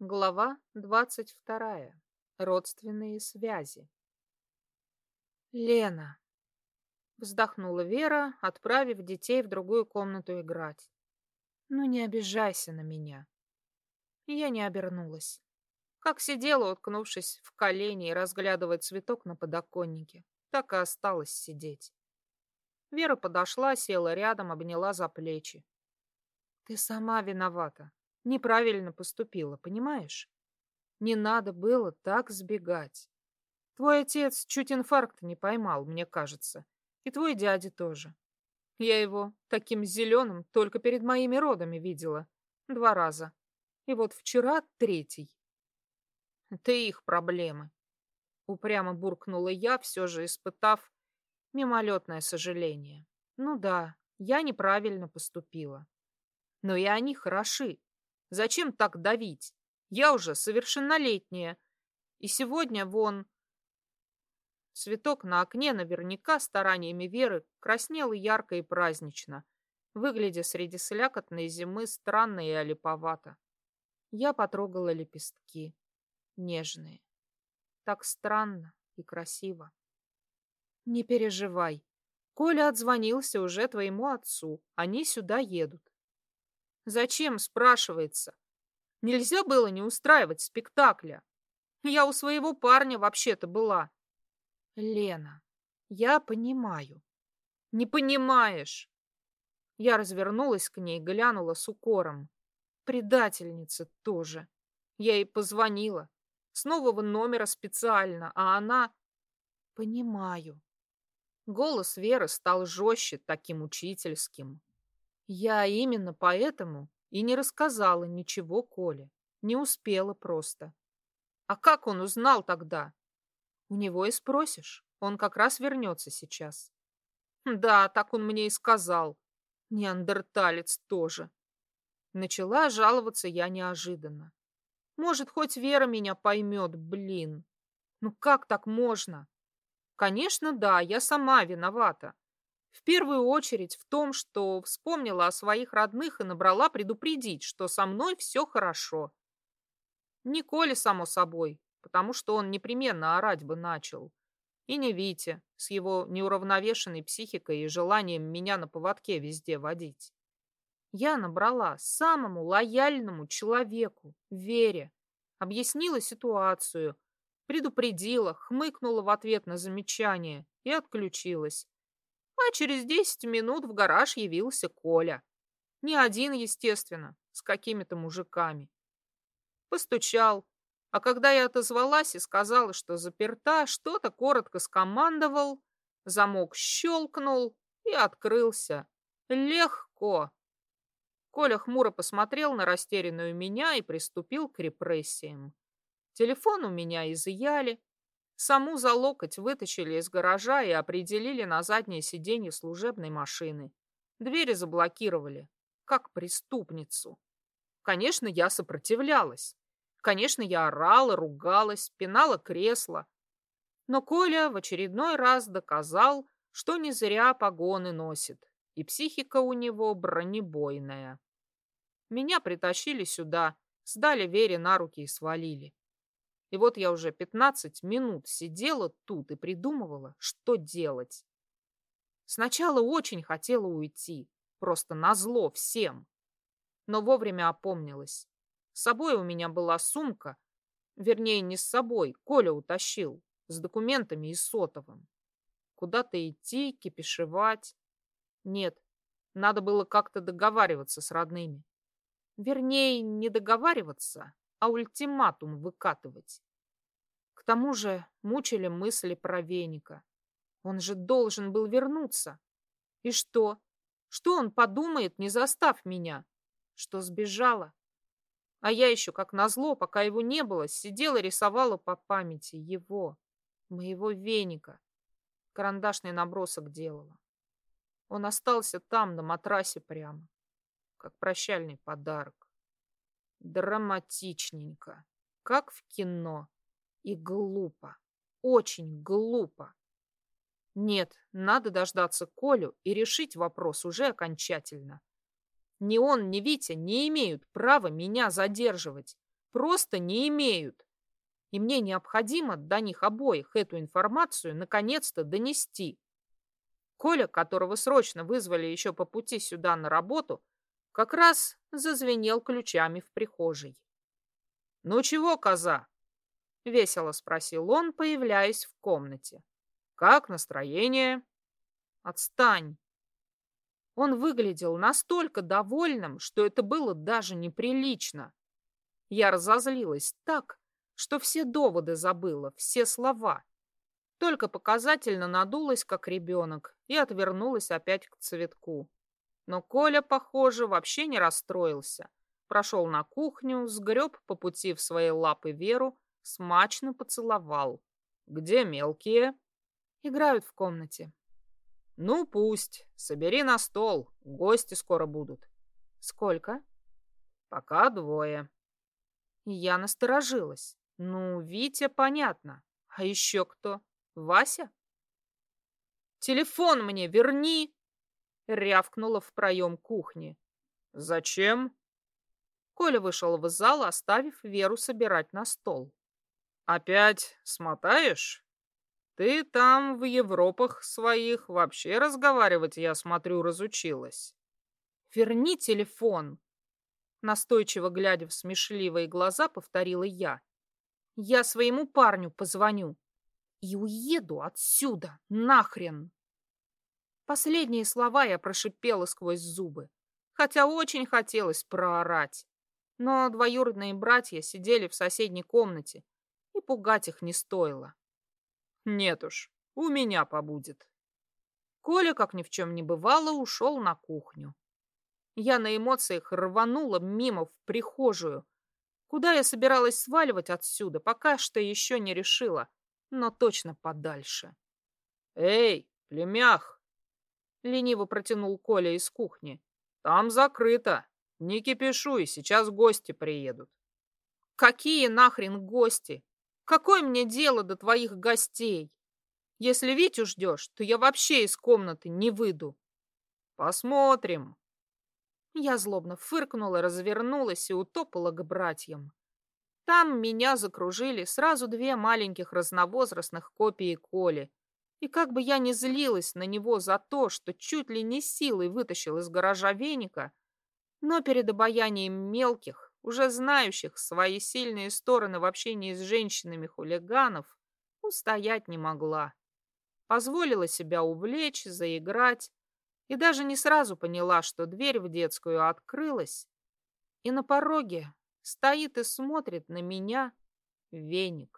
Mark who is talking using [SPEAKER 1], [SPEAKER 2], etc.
[SPEAKER 1] Глава двадцать вторая. Родственные связи. Лена. Вздохнула Вера, отправив детей в другую комнату играть. Ну не обижайся на меня. Я не обернулась. Как сидела, уткнувшись в колени и разглядывая цветок на подоконнике, так и осталось сидеть. Вера подошла, села рядом, обняла за плечи. Ты сама виновата. Неправильно поступила, понимаешь? Не надо было так сбегать. Твой отец чуть инфаркт не поймал, мне кажется. И твой дядя тоже. Я его таким зеленым только перед моими родами видела. Два раза. И вот вчера третий. Это их проблемы. Упрямо буркнула я, все же испытав мимолетное сожаление. Ну да, я неправильно поступила. Но и они хороши. Зачем так давить? Я уже совершеннолетняя. И сегодня вон... Цветок на окне наверняка стараниями Веры краснел ярко и празднично, выглядя среди слякотной зимы странно и олиповато. Я потрогала лепестки. Нежные. Так странно и красиво. Не переживай. Коля отзвонился уже твоему отцу. Они сюда едут. Зачем, спрашивается? Нельзя было не устраивать спектакля. Я у своего парня вообще-то была. Лена, я понимаю. Не понимаешь. Я развернулась к ней, глянула с укором. Предательница тоже. Я ей позвонила. С нового номера специально, а она... Понимаю. Голос Веры стал жестче, таким учительским. Я именно поэтому и не рассказала ничего Коле. Не успела просто. А как он узнал тогда? У него и спросишь. Он как раз вернется сейчас. Да, так он мне и сказал. Неандерталец тоже. Начала жаловаться я неожиданно. Может, хоть Вера меня поймет, блин. Ну как так можно? Конечно, да, я сама виновата. В первую очередь в том, что вспомнила о своих родных и набрала предупредить, что со мной все хорошо. Не Коле, само собой, потому что он непременно орать бы начал. И не Витя, с его неуравновешенной психикой и желанием меня на поводке везде водить. Я набрала самому лояльному человеку, Вере, объяснила ситуацию, предупредила, хмыкнула в ответ на замечание и отключилась. А через десять минут в гараж явился Коля. Не один, естественно, с какими-то мужиками. Постучал, а когда я отозвалась и сказала, что заперта, что-то коротко скомандовал, замок щелкнул и открылся. Легко. Коля хмуро посмотрел на растерянную меня и приступил к репрессиям. Телефон у меня изъяли, Саму за локоть вытащили из гаража и определили на заднее сиденье служебной машины. Двери заблокировали, как преступницу. Конечно, я сопротивлялась. Конечно, я орала, ругалась, пинала кресло. Но Коля в очередной раз доказал, что не зря погоны носит, и психика у него бронебойная. Меня притащили сюда, сдали Вере на руки и свалили. И вот я уже 15 минут сидела тут и придумывала, что делать. Сначала очень хотела уйти, просто назло всем. Но вовремя опомнилась. С собой у меня была сумка, вернее, не с собой, Коля утащил, с документами и сотовым. Куда-то идти, кипишевать. Нет, надо было как-то договариваться с родными. Вернее, не договариваться, а ультиматум выкатывать. К тому же мучили мысли про веника. Он же должен был вернуться. И что? Что он подумает, не застав меня? Что сбежала? А я еще, как назло, пока его не было, сидела рисовала по памяти его, моего веника. Карандашный набросок делала. Он остался там, на матрасе прямо, как прощальный подарок. Драматичненько, как в кино. И глупо, очень глупо. Нет, надо дождаться Колю и решить вопрос уже окончательно. Ни он, ни Витя не имеют права меня задерживать. просто не имеют. И мне необходимо до них обоих эту информацию наконец-то донести. Коля, которого срочно вызвали еще по пути сюда на работу, как раз зазвенел ключами в прихожей. «Ну чего, коза?» — весело спросил он, появляясь в комнате. «Как настроение?» «Отстань!» Он выглядел настолько довольным, что это было даже неприлично. Я разозлилась так, что все доводы забыла, все слова. Только показательно надулась, как ребенок, и отвернулась опять к цветку. Но Коля, похоже, вообще не расстроился. Прошел на кухню, сгреб по пути в свои лапы Веру, смачно поцеловал. «Где мелкие?» «Играют в комнате». «Ну, пусть. Собери на стол. Гости скоро будут». «Сколько?» «Пока двое». Я насторожилась. Ну, Витя, понятно. А еще кто? Вася? Телефон мне верни! Рявкнула в проем кухни. Зачем? Коля вышел в зал, оставив Веру собирать на стол. Опять смотаешь? Ты там в Европах своих вообще разговаривать, я смотрю, разучилась. Верни телефон. Настойчиво глядя в смешливые глаза, повторила я. Я своему парню позвоню и уеду отсюда, нахрен. Последние слова я прошипела сквозь зубы, хотя очень хотелось проорать. Но двоюродные братья сидели в соседней комнате, и пугать их не стоило. Нет уж, у меня побудет. Коля, как ни в чем не бывало, ушел на кухню. Я на эмоциях рванула мимо в прихожую, Куда я собиралась сваливать отсюда, пока что еще не решила, но точно подальше. «Эй, племях!» — лениво протянул Коля из кухни. «Там закрыто. Не кипишуй, сейчас гости приедут». «Какие нахрен гости? Какое мне дело до твоих гостей? Если Витю ждешь, то я вообще из комнаты не выйду». «Посмотрим», я злобно фыркнула, развернулась и утопала к братьям. Там меня закружили сразу две маленьких разновозрастных копии Коли. И как бы я ни злилась на него за то, что чуть ли не силой вытащил из гаража веника, но перед обаянием мелких, уже знающих свои сильные стороны в общении с женщинами хулиганов, устоять не могла. Позволила себя увлечь, заиграть, и даже не сразу поняла, что дверь в детскую открылась, и на пороге стоит и смотрит на меня веник.